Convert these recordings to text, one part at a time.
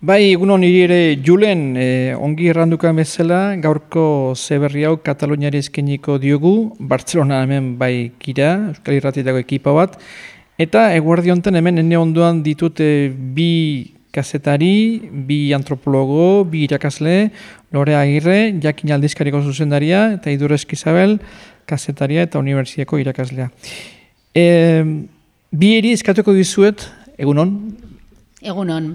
Bai, egun honi ere Julen, eh, ongi erranduka bezala, gaurko zeberri hau Kataluniari eskeniko diogu, Bartzelona hemen bai kira, Euskal Irratitako ekipa bat, eta eguerdi honetan hemen ene ondoan ditute bi kazetari, bi antropologo, bi irakasle, Lore Agirre, Jakin Aldizkariko zuzendaria, eta Idur Eskizabel, kazetaria eta unibertsiako irakaslea. E, bi eri eskatuko dizuet, egunon? Egunon.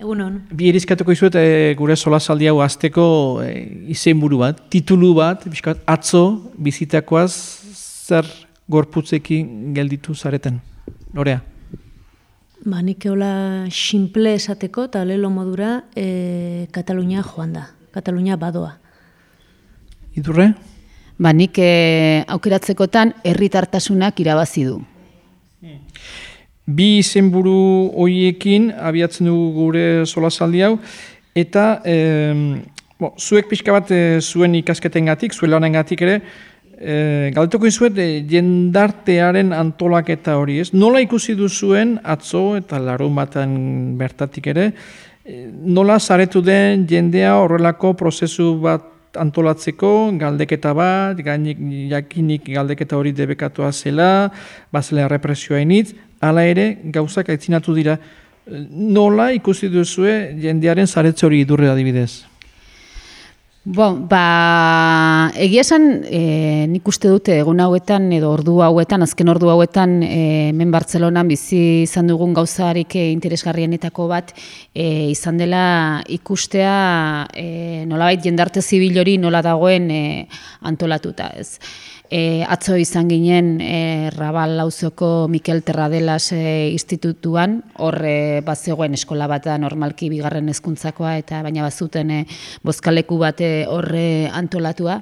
Egunon. Bi erizkatuko izuet e, gure solasaldi hau azteko e, izenburu bat, titulu bat, biskat, atzo bizitakoaz zer gorputzekin gelditu zareten. Norea? Ba, nik eola simple esateko eta lelo modura e, Katalunia joan da. Katalunia badoa. Idurre? Ba, nik e, aukeratzekotan herritartasunak irabazi du. Bi izenburu hoiekin abiatzen dugu gure solasaldi hau, eta e, bo, zuek pixka bat e, zuen ikasketen gatik, zuen lanen gatik ere, e, galdetuko izuet e, jendartearen antolaketa hori ez. Nola ikusi duzuen atzo eta larun baten bertatik ere, e, nola zaretu den jendea horrelako prozesu bat antolatzeko galdeketa bat, gainik jakinik galdeketa hori debekatua zela, bazela represioa initz, hala ere gauzak aitzinatu dira. Nola ikusi duzue jendearen zaretze hori idurre adibidez? Bon, ba, egia esan, e, nik uste dute egun hauetan edo ordu hauetan, azken ordu hauetan e, men Bartzelonan bizi izan dugun gauzarik e, interesgarrienetako bat e, izan dela ikustea e, nolabait jendarte zibil hori nola dagoen e, antolatuta ez. E, atzo izan ginen e, Rabal Lauzoko Mikel Terradelas e, institutuan, horre bat zegoen eskola bat da normalki bigarren hezkuntzakoa eta baina bazuten e, bozkaleku bat horre antolatua.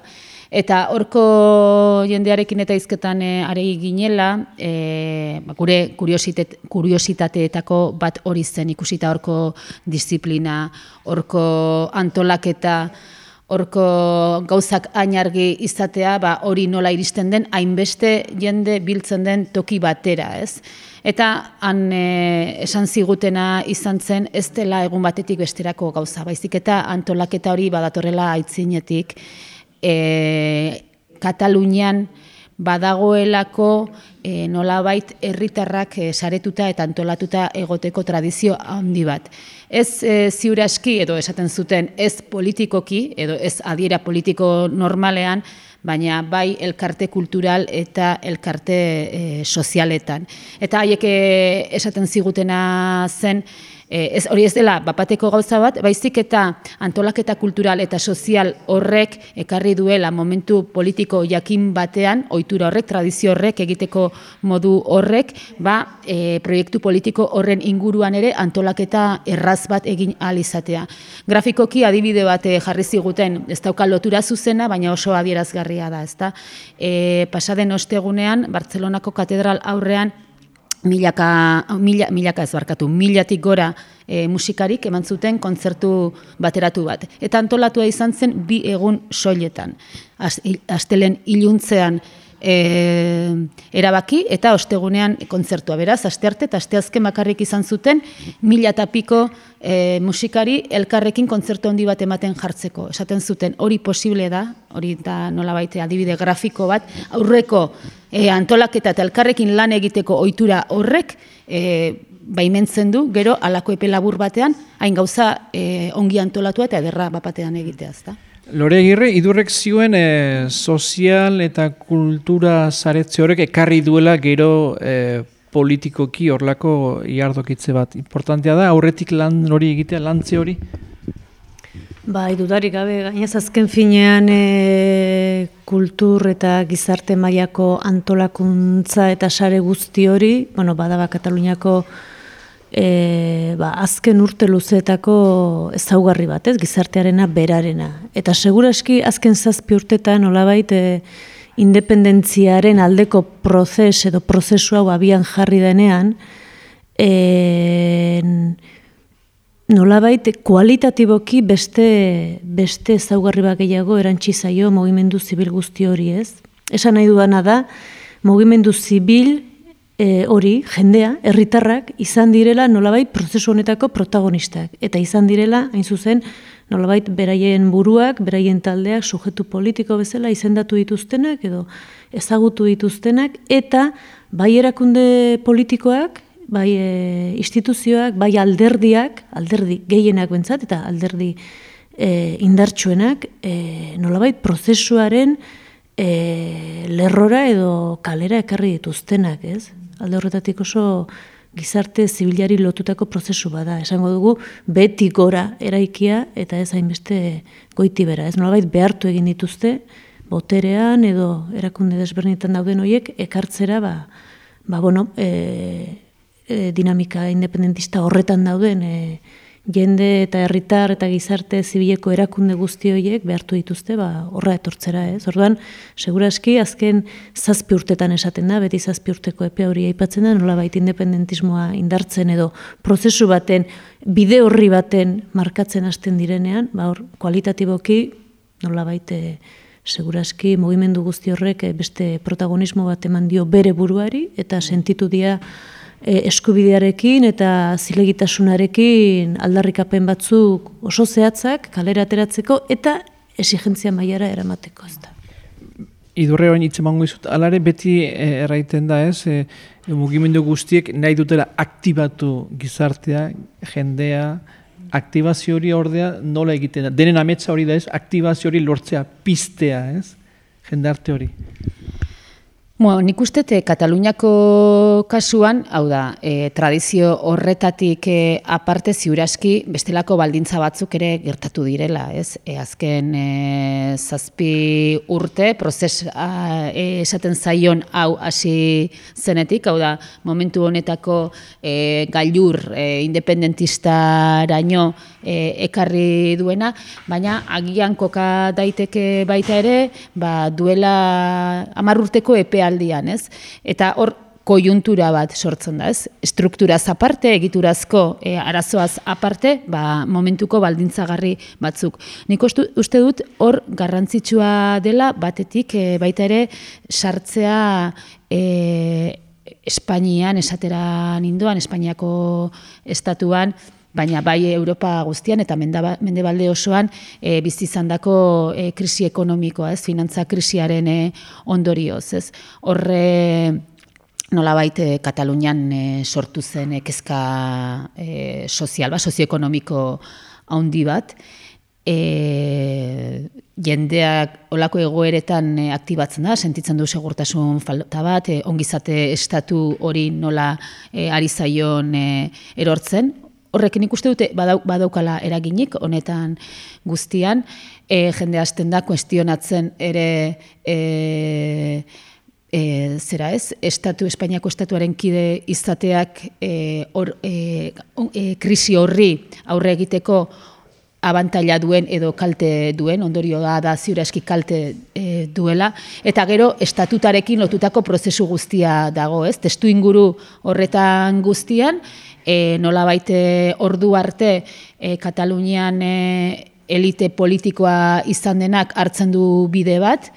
Eta horko jendearekin eta izketan e, aregi ginela, e, gure kuriositateetako bat hori zen ikusita horko disiplina, horko antolaketa, horko gauzak ainargi izatea, ba, hori nola iristen den, hainbeste jende biltzen den toki batera, ez? Eta han e, esan zigutena izan zen, ez dela egun batetik besterako gauza, baizik eta antolaketa hori badatorrela aitzinetik, e, Katalunian, badagoelako e, nolabait herritarrak e, saretuta eta antolatuta egoteko tradizio handi bat. Ez e, ziuraski edo esaten zuten ez politikoki edo ez adiera politiko normalean, baina bai elkarte kultural eta elkarte e, sozialetan. Eta haiek esaten zigutena zen, E, ez hori ez dela bapateko gauza bat, baizik eta antolaketa kultural eta sozial horrek ekarri duela momentu politiko jakin batean, ohitura horrek, tradizio horrek, egiteko modu horrek, ba, e, proiektu politiko horren inguruan ere antolaketa erraz bat egin alizatea. Grafikoki adibide bat e, jarri ziguten, ez dauka lotura zuzena, baina oso adierazgarria da, ezta? E, pasaden ostegunean, Bartzelonako katedral aurrean, milaka, mila, milaka ez barkatu, milatik gora e, musikarik eman zuten kontzertu bateratu bat. Eta antolatua izan zen bi egun soiletan. Astelen iluntzean e, erabaki eta ostegunean kontzertua. Beraz, aste arte eta aste azken bakarrik izan zuten mila eta piko e, musikari elkarrekin kontzertu handi bat ematen jartzeko. Esaten zuten hori posible da, hori da nola baite adibide grafiko bat, aurreko e, antolaketa eta elkarrekin lan egiteko ohitura horrek e, baimentzen du, gero alako epe labur batean, hain gauza e, ongi antolatua eta ederra bapatean egitea, ezta? Lore Agirre, idurrek zioen e, sozial eta kultura zaretze horrek ekarri duela gero e, politikoki horlako iardokitze bat. Importantea da, aurretik lan hori egitea, lantze hori? Ba, idudarik gabe, gainez azken finean e, kultur eta gizarte mailako antolakuntza eta sare guzti hori, bueno, badaba Kataluniako e, ba, azken urte luzeetako ezaugarri bat, ez, gizartearena berarena. Eta seguraski azken zazpi urtetan olabait e, independentziaren aldeko prozes edo prozesu hau abian jarri denean, e, nolabait kualitatiboki beste beste ezaugarri bat gehiago erantsi zaio mugimendu zibil guzti hori, ez? Esan nahi duana da, mugimendu zibil e, hori, jendea, herritarrak izan direla nolabait prozesu honetako protagonistak. Eta izan direla, hain zuzen, nolabait beraien buruak, beraien taldeak, sujetu politiko bezala izendatu dituztenak edo ezagutu dituztenak, eta bai erakunde politikoak, bai e, instituzioak, bai alderdiak, alderdi gehienak bentsat, eta alderdi e, indartsuenak, e, nolabait prozesuaren e, lerrora edo kalera ekarri dituztenak, ez? Alde horretatik oso gizarte zibilari lotutako prozesu bada. Esango dugu beti gora eraikia eta ez hainbeste goiti bera. Ez nolabait behartu egin dituzte boterean edo erakunde desberdinetan dauden horiek ekartzera ba, ba bueno, e, e, dinamika independentista horretan dauden e, jende eta herritar eta gizarte zibileko erakunde guzti horiek behartu dituzte ba horra etortzera, ez? Orduan, segurazki azken zazpi urtetan esaten da, beti zazpi urteko epe hori aipatzen da, nolabait independentismoa indartzen edo prozesu baten bide horri baten markatzen hasten direnean, ba hor kualitatiboki nolabait eh, segurazki mugimendu guzti horrek eh, beste protagonismo bat eman dio bere buruari eta sentitu dia e, eskubidearekin eta zilegitasunarekin aldarrikapen batzuk oso zehatzak kalera ateratzeko eta exigentzia mailara eramateko ez da. Idurre hori nintzen mango izut, alare beti e, erraiten da ez, e, mugimendu guztiek nahi dutela aktibatu gizartea, jendea, aktibazio hori ordea nola egiten da. Denen ametsa hori da ez, aktibazio hori lortzea, piztea ez, jendarte hori. Bueno, nik uste Kataluniako kasuan, hau da, e, tradizio horretatik e, aparte ziuraski bestelako baldintza batzuk ere gertatu direla, ez? E, azken e, zazpi urte, prozes a, e, esaten zaion hau hasi zenetik, hau da, momentu honetako e, gailur e, independentista raino e, ekarri duena, baina agian koka daiteke baita ere, ba, duela amarrurteko epea aldian, ez? Eta hor kojuntura bat sortzen da, ez? Strukturaz aparte, egiturazko e, arazoaz aparte, ba, momentuko baldintzagarri batzuk. Nik uste dut hor garrantzitsua dela batetik e, baita ere sartzea e, Espainian, esatera ninduan, Espainiako estatuan, baina bai Europa guztian eta mendebalde osoan e, bizi izandako e, krisi ekonomikoa, ez, finantza krisiaren e, ondorioz, ez. Horre nolabait e, Katalunian e, sortu zen e, kezka e, sozial, ba, sozioekonomiko handi bat, e, jendeak olako egoeretan e, aktibatzen da, sentitzen du segurtasun falta bat, e, ongizate estatu hori nola e, ari zaion e, erortzen, horrekin ikuste dute badaukala eraginik honetan guztian, e, jende hasten da kuestionatzen ere e, e, zera ez, estatu, Espainiako estatuaren kide izateak e, or, e, e, krisi horri aurre egiteko abantaila duen edo kalte duen, ondorio da da ziura eski kalte e, duela, eta gero estatutarekin lotutako prozesu guztia dago, ez? Testu inguru horretan guztian, e, nola baite ordu arte e, Katalunian e, elite politikoa izan denak hartzen du bide bat,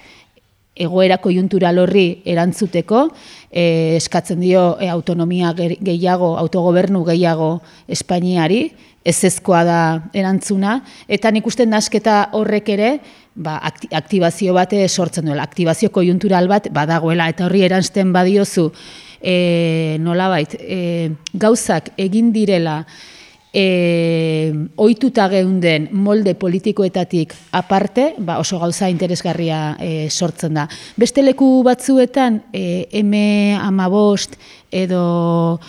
egoera kojuntural horri erantzuteko, e, eskatzen dio e, autonomia gehiago, autogobernu gehiago Espainiari, ez ezkoa da erantzuna, eta nik uste nasketa horrek ere, ba, aktibazio bate sortzen duela, aktibazio kojuntural bat badagoela, eta horri erantzten badiozu, e, nolabait, e, gauzak egin direla e, oituta geunden molde politikoetatik aparte, ba oso gauza interesgarria e, sortzen da. Beste leku batzuetan, e, M amabost edo...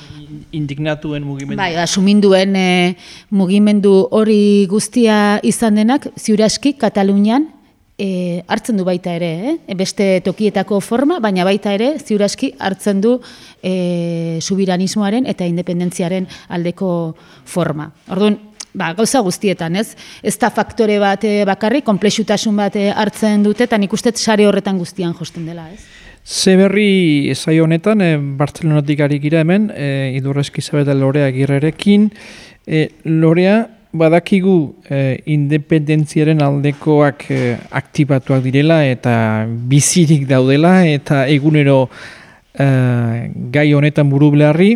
Indignatuen mugimendu. Bai, asuminduen e, mugimendu hori guztia izan denak, ziuraski, Katalunian, e, hartzen du baita ere, eh? beste tokietako forma, baina baita ere ziuraski hartzen du e, subiranismoaren eta independentziaren aldeko forma. Orduan, ba, gauza guztietan, ez? Ez da faktore bat bakarri, komplexutasun bat hartzen dute, eta nik uste sare horretan guztian josten dela, ez? Ze berri ezai honetan, e, Bartzelonatik gira hemen, e, idurrezki zabeta lorea girerekin, e, lorea badakigu eh, independentziaren aldekoak eh, aktibatuak direla eta bizirik daudela eta egunero gai honetan buru belarri.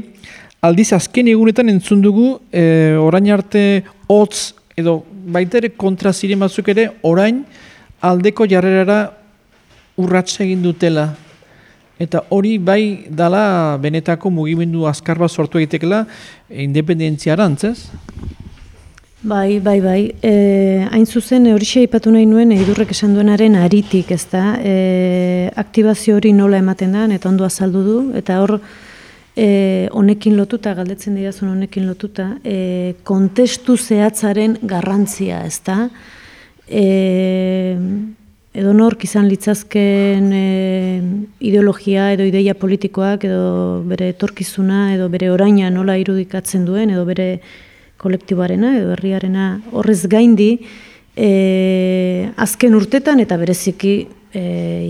Aldiz, azken egunetan entzun dugu, e, orain arte hotz edo baita ere kontra ziren batzuk ere, orain aldeko jarrerara urratsa egin dutela. Eta hori bai dala benetako mugimendu azkar bat sortu egitekela independentzia arantzez? Bai, bai, bai. E, hain zuzen, hori ipatu nahi nuen, idurrek esan duenaren aritik, ez da, e, aktibazio hori nola ematen da, eta ondo azaldu du, eta hor, e, honekin lotuta, galdetzen dira honekin lotuta, e, kontestu zehatzaren garrantzia, ez da, e, edo nork izan litzazken e, ideologia edo ideia politikoak edo bere etorkizuna edo bere oraina nola irudikatzen duen edo bere kolektiboarena edo herriarena horrez gaindi e, azken urtetan eta bereziki e,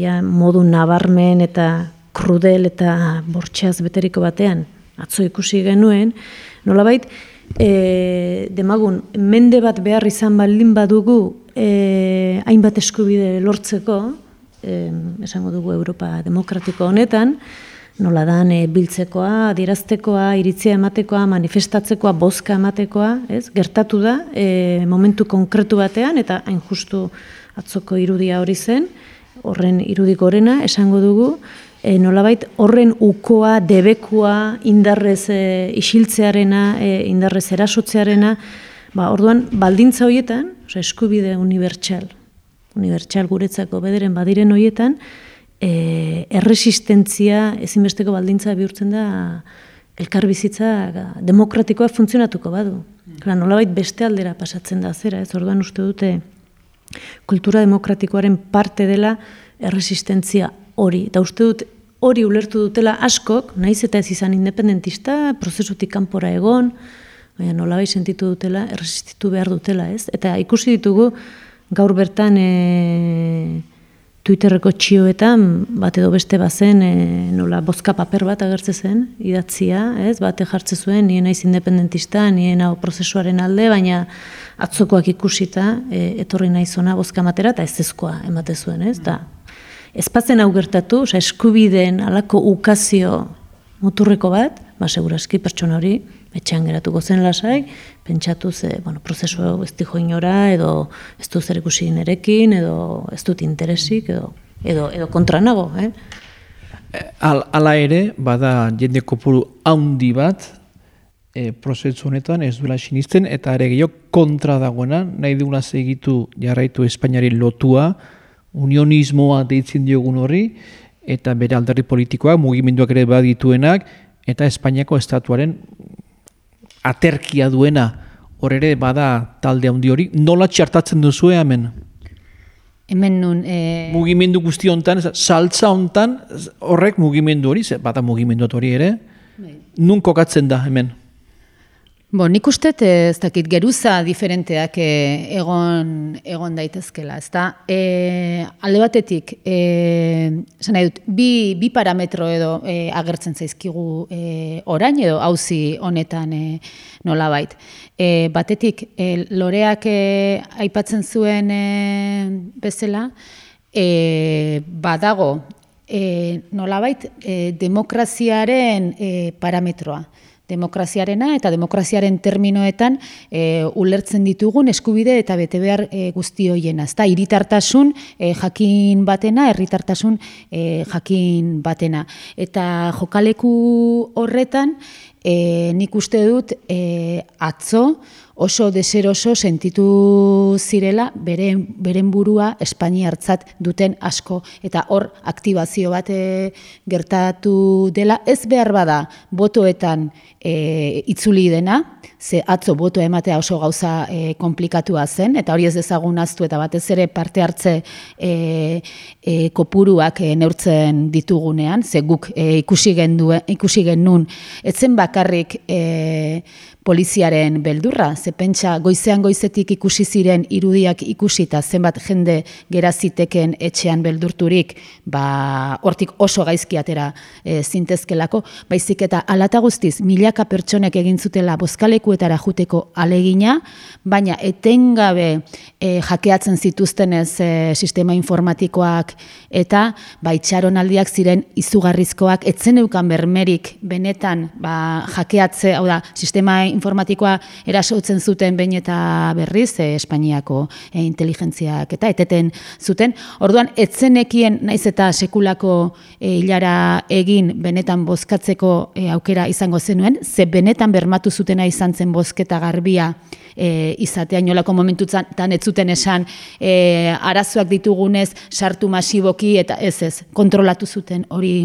ja, modu nabarmen eta krudel eta bortxeaz beteriko batean atzo ikusi genuen nolabait e, demagun mende bat behar izan baldin badugu e, hainbat eskubide lortzeko, e, esango dugu Europa demokratiko honetan, nola dan e, biltzekoa, adieraztekoa, iritzia ematekoa, manifestatzekoa, bozka ematekoa, ez? gertatu da e, momentu konkretu batean, eta hain justu atzoko irudia hori zen, horren irudik gorena, esango dugu, e, nolabait horren ukoa, debekua, indarrez e, isiltzearena, e, indarrez erasotzearena, Ba, orduan, baldintza horietan, oza, eskubide unibertsal, unibertsal guretzako bederen badiren horietan, e, erresistentzia ezinbesteko baldintza bihurtzen da elkarbizitza demokratikoa funtzionatuko badu. Klar, nolabait beste aldera pasatzen da zera, ez orduan uste dute kultura demokratikoaren parte dela erresistentzia hori. Eta uste dut hori ulertu dutela askok, naiz eta ez izan independentista, prozesutik kanpora egon, baina nola bai sentitu dutela, erresistitu behar dutela, ez? Eta ikusi ditugu gaur bertan e, Twitterreko txioetan, bat edo beste bazen, e, nola bozka paper bat agertze zen, idatzia, ez? Bate jartze zuen, nien naiz independentista, nien hau prozesuaren alde, baina atzokoak ikusita, e, etorri naiz ona bozka matera, eta ez ezkoa emate zuen, ez? Da, ez patzen hau gertatu, oza, eskubideen alako ukazio muturreko bat, ba, seguraski pertsona hori, etxean geratuko zen lasai, pentsatu ze, bueno, prozesu ez dijo inora, edo ez du zer ikusi nerekin, edo ez dut interesik, edo, edo, edo kontra nago, eh? Al, ala ere, bada jende kopuru haundi bat, e, prozesu honetan ez duela sinisten, eta ere gehiago kontra dagoena, nahi duguna segitu jarraitu Espainiari lotua, unionismoa deitzen diogun horri, eta bere alderri politikoak, mugimenduak ere badituenak, eta Espainiako estatuaren aterkia duena, hor ere bada talde handi hori, nola txartatzen duzu hemen? Hemen nun... E... Mugimendu guzti hontan, saltza hontan, horrek mugimendu hori, bada mugimendu hori ere, bai. nun kokatzen da hemen? Bo, nik uste ez dakit geruza diferenteak eh, egon, egon daitezkela, ez da? E, alde batetik, e, dut, bi, bi parametro edo e, agertzen zaizkigu e, orain edo hauzi honetan e, nola bait. E, batetik, e, loreak e, aipatzen zuen e, bezala, e, badago, e, nola bait, e, demokraziaren e, parametroa demokraziarena eta demokraziaren terminoetan e, ulertzen ditugun eskubide eta bete behar e, guzti hoiena. Ezta hiritartasun e, jakin batena, herritartasun e, jakin batena. Eta jokaleku horretan e, nik uste dut e, atzo oso deseroso sentitu zirela beren, beren burua Espainiartzat duten asko. Eta hor aktibazio bat e, gertatu dela. Ez behar bada botoetan e, itzuli dena ze atzo boto ematea oso gauza e, komplikatua zen eta hori ez dezagun aztu eta batez ere parte hartze e, e, kopuruak e, neurtzen ditugunean ze guk e, ikusi genduen ikusi genun etzen bakarrik e, poliziaren beldurra, ze pentsa goizean goizetik ikusi ziren irudiak ikusita zenbat jende geraziteken etxean beldurturik, ba hortik oso gaizki atera e, zintezkelako, baizik eta alata guztiz milaka pertsonek egin zutela bozkalekuetara juteko alegina, baina etengabe e, jakeatzen zituzten ez e, sistema informatikoak eta ba, itxaronaldiak ziren izugarrizkoak, etzen eukan bermerik benetan ba, jakeatze, hau da, sistema informatikoa erasotzen zuten behin eta berriz, e, Espainiako e, inteligentziak eta eteten zuten. Orduan, etzenekien naiz eta sekulako e, hilara egin benetan bozkatzeko e, aukera izango zenuen, ze benetan bermatu zutena izan zen bozketa garbia e, izatea inolako momentutan ez zuten esan e, arazoak ditugunez sartu masiboki eta ez ez, kontrolatu zuten hori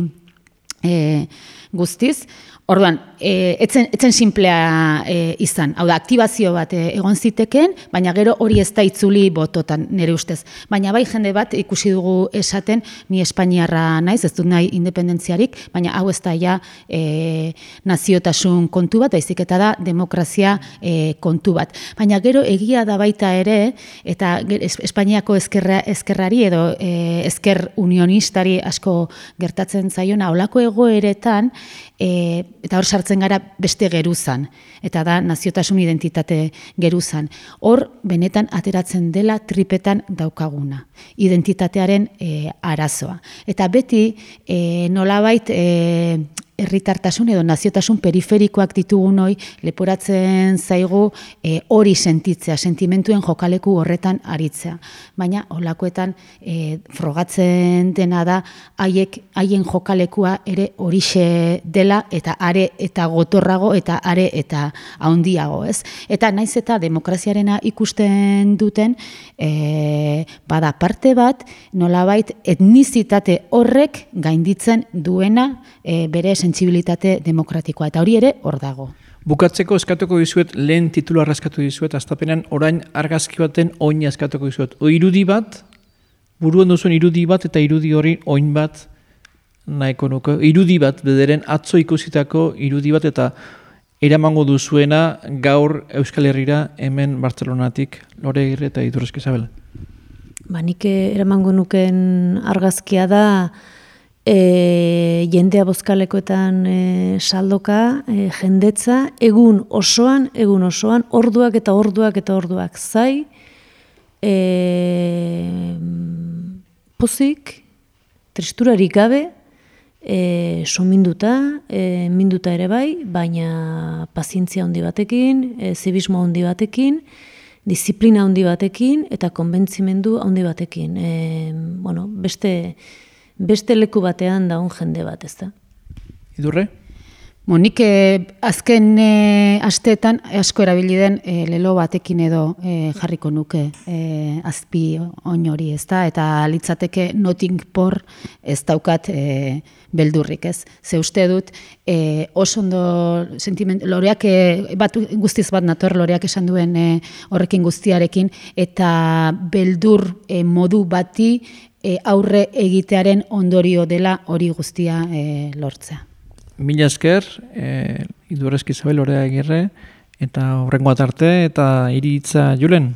e, guztiz. Orduan, e, etzen, etzen simplea e, izan. Hau da, aktibazio bat e, egon ziteken, baina gero hori ez da itzuli bototan, nire ustez. Baina bai jende bat ikusi dugu esaten, ni Espainiarra naiz, ez dut nahi independentziarik, baina hau ez da ja e, naziotasun kontu bat, daizik eta da demokrazia e, kontu bat. Baina gero egia da baita ere, eta Espainiako ezkerra, ezkerrari edo e, ezker unionistari asko gertatzen zaiona, olako egoeretan, e, eta hor sartzen gara beste geruzan, eta da naziotasun identitate geruzan. Hor, benetan ateratzen dela tripetan daukaguna, identitatearen e, arazoa. Eta beti, e, nolabait, e, herritartasun edo naziotasun periferikoak ditugun hoi leporatzen zaigu e, hori sentitzea, sentimentuen jokaleku horretan aritzea. Baina holakoetan e, frogatzen dena da haiek haien jokalekua ere horixe dela eta are eta gotorrago eta are eta handiago, ez? Eta naiz eta demokraziarena ikusten duten e, bada parte bat nolabait etnizitate horrek gainditzen duena e, bere sentsibilitate demokratikoa eta hori ere hor dago. Bukatzeko eskatuko dizuet lehen titulu arraskatu dizuet aztapenean orain argazki baten oin eskatuko dizuet. O irudi bat buruan duzuen irudi bat eta irudi hori oin bat nahiko nuke. Irudi bat bederen atzo ikusitako irudi bat eta eramango duzuena gaur Euskal Herrira hemen Bartzelonatik lore egirre eta idurrezki zabela. Ba, nik eramango nuken argazkia da e, jendea bozkalekoetan e, saldoka, e, jendetza, egun osoan, egun osoan, orduak eta orduak eta orduak zai, e, pozik, tristurarik gabe, e, sominduta, e, minduta ere bai, baina pazientzia handi batekin, e, zibismo handi batekin, disiplina handi batekin, eta konbentzimendu handi batekin. E, bueno, beste, beste leku batean daun jende bat, ez da. Idurre? Monik eh, azken e, asteetan asko erabili den e, lelo batekin edo e, jarriko nuke e, azpi oin hori, ez da? Eta litzateke noting por ez daukat e, beldurrik, ez? Ze uste dut e, oso ondo sentiment, loreak bat, guztiz bat nator loreak esan duen horrekin guztiarekin eta beldur modu bati e, aurre egitearen ondorio dela hori guztia e, lortzea. Mila esker, e, idurrezki zabel horea egirre, eta horrengo atarte, eta iritza julen.